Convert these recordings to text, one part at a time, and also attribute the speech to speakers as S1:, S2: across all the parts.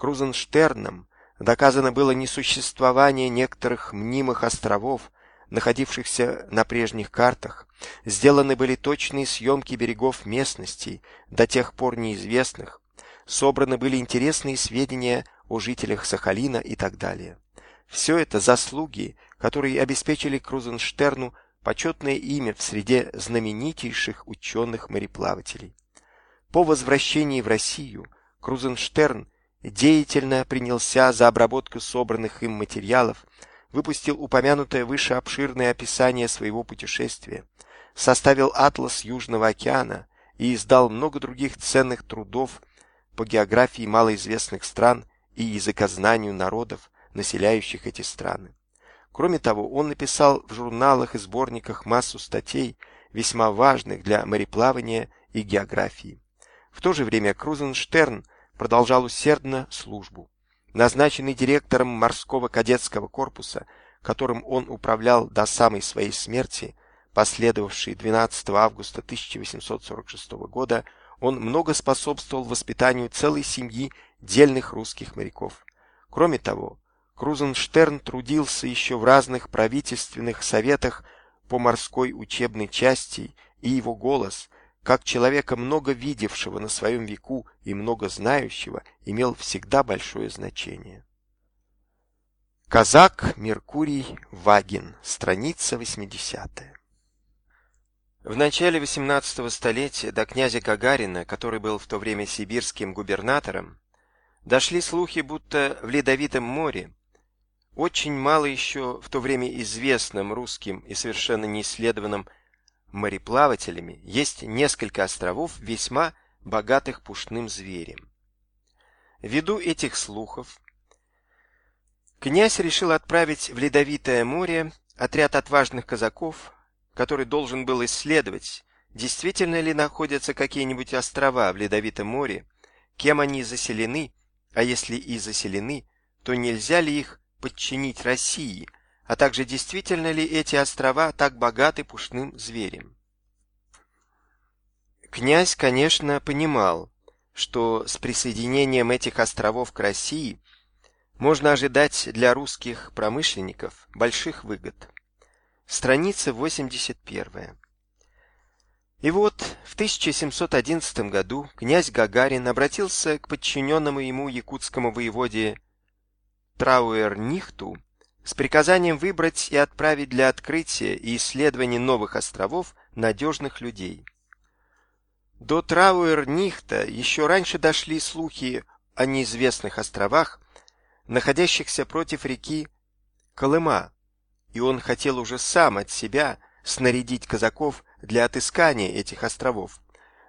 S1: Крузенштерном доказано было несуществование некоторых мнимых островов, находившихся на прежних картах, сделаны были точные съемки берегов местностей, до тех пор неизвестных, собраны были интересные сведения о жителях Сахалина и так далее. Все это заслуги, которые обеспечили Крузенштерну почетное имя в среде знаменитейших ученых-мореплавателей. По возвращении в Россию Крузенштерн деятельно принялся за обработку собранных им материалов, выпустил упомянутое выше обширное описание своего путешествия, составил атлас Южного океана и издал много других ценных трудов по географии малоизвестных стран и языкознанию народов, населяющих эти страны. Кроме того, он написал в журналах и сборниках массу статей, весьма важных для мореплавания и географии. В то же время Крузенштерн продолжал усердно службу. Назначенный директором морского кадетского корпуса, которым он управлял до самой своей смерти, последовавшей 12 августа 1846 года, он много способствовал воспитанию целой семьи дельных русских моряков. Кроме того, Крузенштерн трудился еще в разных правительственных советах по морской учебной части, и его голос, как человека много видевшего на своем веку и много знающего, имел всегда большое значение. Казак Меркурий Вагин, страница 80. В начале XVIII столетия до князя Гагарина, который был в то время сибирским губернатором, дошли слухи, будто в Ледовитом море очень мало еще в то время известным русским и совершенно неисследованным мореплавателями есть несколько островов, весьма богатых пушным зверем. Ввиду этих слухов, князь решил отправить в Ледовитое море отряд отважных казаков, который должен был исследовать, действительно ли находятся какие-нибудь острова в Ледовитом море, кем они заселены, а если и заселены, то нельзя ли их подчинить России, а также действительно ли эти острова так богаты пушным зверем. Князь, конечно, понимал, что с присоединением этих островов к России можно ожидать для русских промышленников больших выгод. Страница 81. И вот в 1711 году князь Гагарин обратился к подчиненному ему якутскому воеводе Трауэр-Нихту с приказанием выбрать и отправить для открытия и исследования новых островов надежных людей. До Трауэр-Нихта еще раньше дошли слухи о неизвестных островах, находящихся против реки Колыма, и он хотел уже сам от себя снарядить казаков для отыскания этих островов,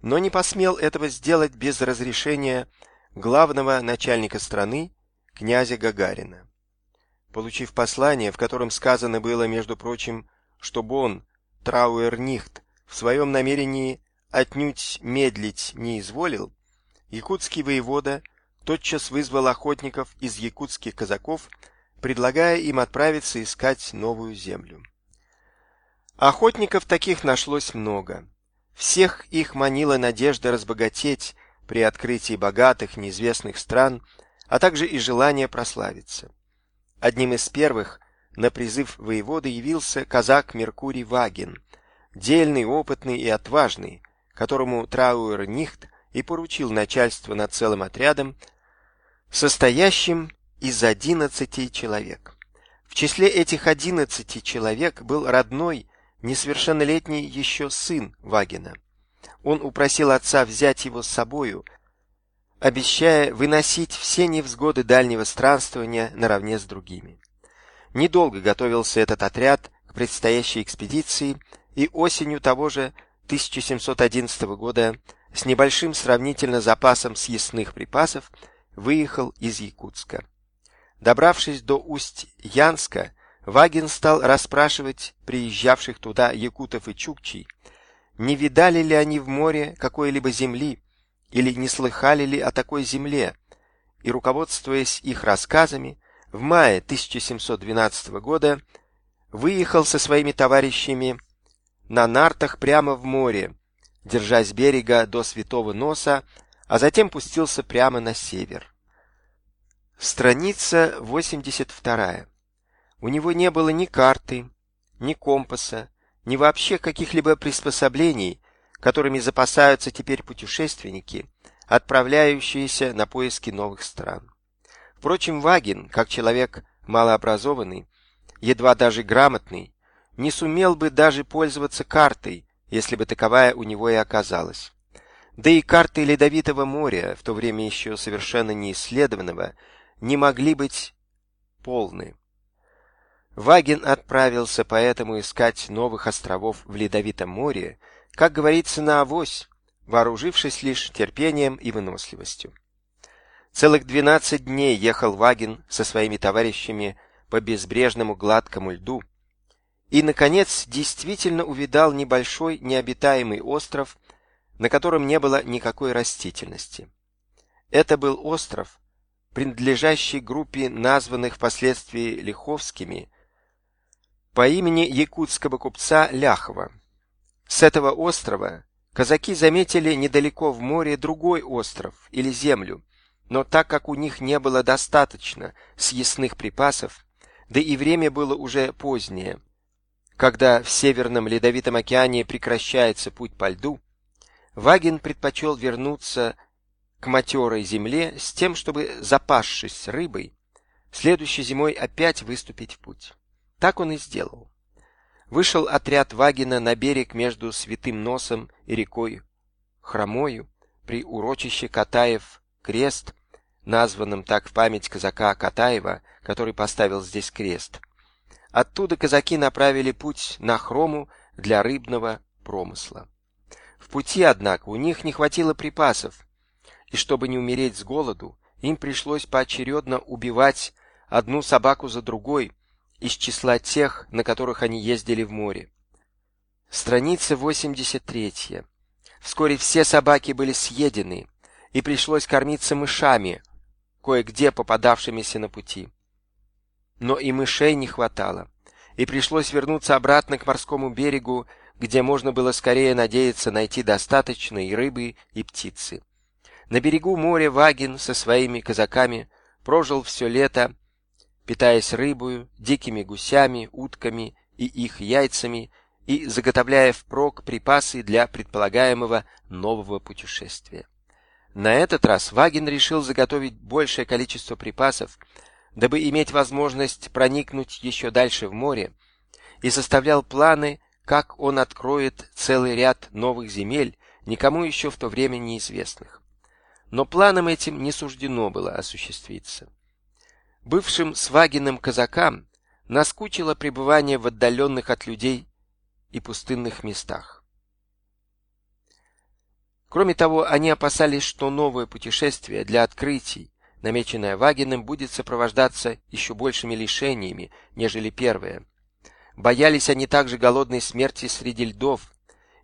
S1: но не посмел этого сделать без разрешения главного начальника страны князя Гагарина. Получив послание, в котором сказано было, между прочим, чтобы он, Трауэрнихт, в своем намерении отнюдь медлить не изволил, якутский воевода тотчас вызвал охотников из якутских казаков, предлагая им отправиться искать новую землю. Охотников таких нашлось много. Всех их манила надежда разбогатеть при открытии богатых неизвестных стран а также и желание прославиться. Одним из первых на призыв воеводы явился казак Меркурий Вагин, дельный, опытный и отважный, которому Трауэр Нихт и поручил начальство над целым отрядом, состоящим из одиннадцати человек. В числе этих одиннадцати человек был родной, несовершеннолетний еще сын Вагина. Он упросил отца взять его с собою – обещая выносить все невзгоды дальнего странствования наравне с другими. Недолго готовился этот отряд к предстоящей экспедиции, и осенью того же 1711 года с небольшим сравнительно запасом съестных припасов выехал из Якутска. Добравшись до Усть-Янска, Вагин стал расспрашивать приезжавших туда якутов и чукчей, не видали ли они в море какой-либо земли, или не слыхали ли о такой земле, и, руководствуясь их рассказами, в мае 1712 года выехал со своими товарищами на нартах прямо в море, держась берега до Святого Носа, а затем пустился прямо на север. Страница 82. У него не было ни карты, ни компаса, ни вообще каких-либо приспособлений, которыми запасаются теперь путешественники, отправляющиеся на поиски новых стран. Впрочем, Вагин, как человек малообразованный, едва даже грамотный, не сумел бы даже пользоваться картой, если бы таковая у него и оказалась. Да и карты Ледовитого моря, в то время еще совершенно не исследованного, не могли быть полны. Ваген отправился поэтому искать новых островов в Ледовитом море, как говорится, на авось, вооружившись лишь терпением и выносливостью. Целых двенадцать дней ехал Ваген со своими товарищами по безбрежному гладкому льду и, наконец, действительно увидал небольшой необитаемый остров, на котором не было никакой растительности. Это был остров, принадлежащий группе названных впоследствии Лиховскими по имени якутского купца Ляхова. С этого острова казаки заметили недалеко в море другой остров или землю, но так как у них не было достаточно съестных припасов, да и время было уже позднее, когда в Северном Ледовитом океане прекращается путь по льду, Вагин предпочел вернуться к матерой земле с тем, чтобы, запасшись рыбой, следующей зимой опять выступить в путь. Так он и сделал. Вышел отряд Вагина на берег между Святым Носом и рекой Хромою при урочище Катаев крест, названном так в память казака Катаева, который поставил здесь крест. Оттуда казаки направили путь на Хрому для рыбного промысла. В пути, однако, у них не хватило припасов, и чтобы не умереть с голоду, им пришлось поочередно убивать одну собаку за другой, из числа тех, на которых они ездили в море. Страница 83. Вскоре все собаки были съедены, и пришлось кормиться мышами, кое-где попадавшимися на пути. Но и мышей не хватало, и пришлось вернуться обратно к морскому берегу, где можно было скорее надеяться найти достаточно и рыбы, и птицы. На берегу моря Вагин со своими казаками прожил все лето, питаясь рыбою, дикими гусями, утками и их яйцами и заготовляя впрок припасы для предполагаемого нового путешествия. На этот раз Вагин решил заготовить большее количество припасов, дабы иметь возможность проникнуть еще дальше в море, и составлял планы, как он откроет целый ряд новых земель, никому еще в то время неизвестных. Но планам этим не суждено было осуществиться. Бывшим свагиным казакам наскучило пребывание в отдаленных от людей и пустынных местах. Кроме того, они опасались, что новое путешествие для открытий, намеченное Вагиным, будет сопровождаться еще большими лишениями, нежели первое. Боялись они также голодной смерти среди льдов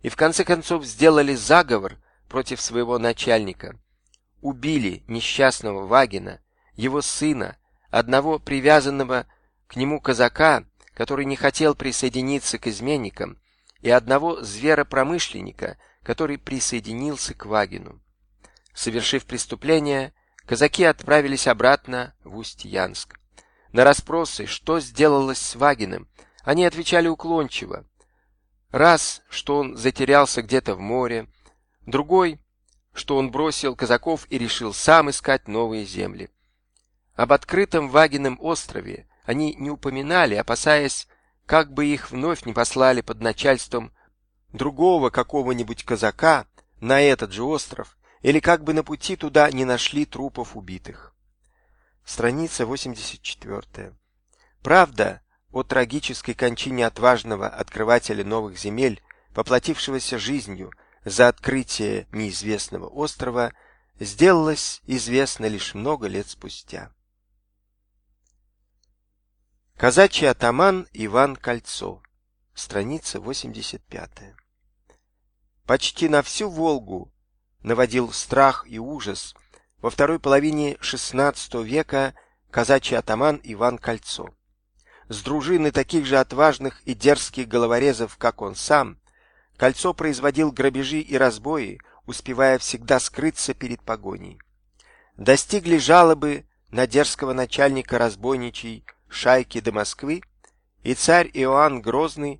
S1: и в конце концов сделали заговор против своего начальника. Убили несчастного Вагина, его сына, одного привязанного к нему казака, который не хотел присоединиться к изменникам, и одного зверопромышленника, который присоединился к Вагину. Совершив преступление, казаки отправились обратно в Усть-Янск. На расспросы, что сделалось с Вагиным, они отвечали уклончиво. Раз, что он затерялся где-то в море, другой, что он бросил казаков и решил сам искать новые земли. Об открытом Вагином острове они не упоминали, опасаясь, как бы их вновь не послали под начальством другого какого-нибудь казака на этот же остров, или как бы на пути туда не нашли трупов убитых. Страница 84. Правда о трагической кончине отважного открывателя новых земель, поплатившегося жизнью за открытие неизвестного острова, сделалась известна лишь много лет спустя. Казачий атаман Иван Кольцо. Страница 85. Почти на всю Волгу наводил страх и ужас во второй половине XVI века казачий атаман Иван Кольцо. С дружины таких же отважных и дерзких головорезов, как он сам, Кольцо производил грабежи и разбои, успевая всегда скрыться перед погоней. Достигли жалобы на дерзкого начальника разбойничьей шайки до Москвы, и царь Иоанн Грозный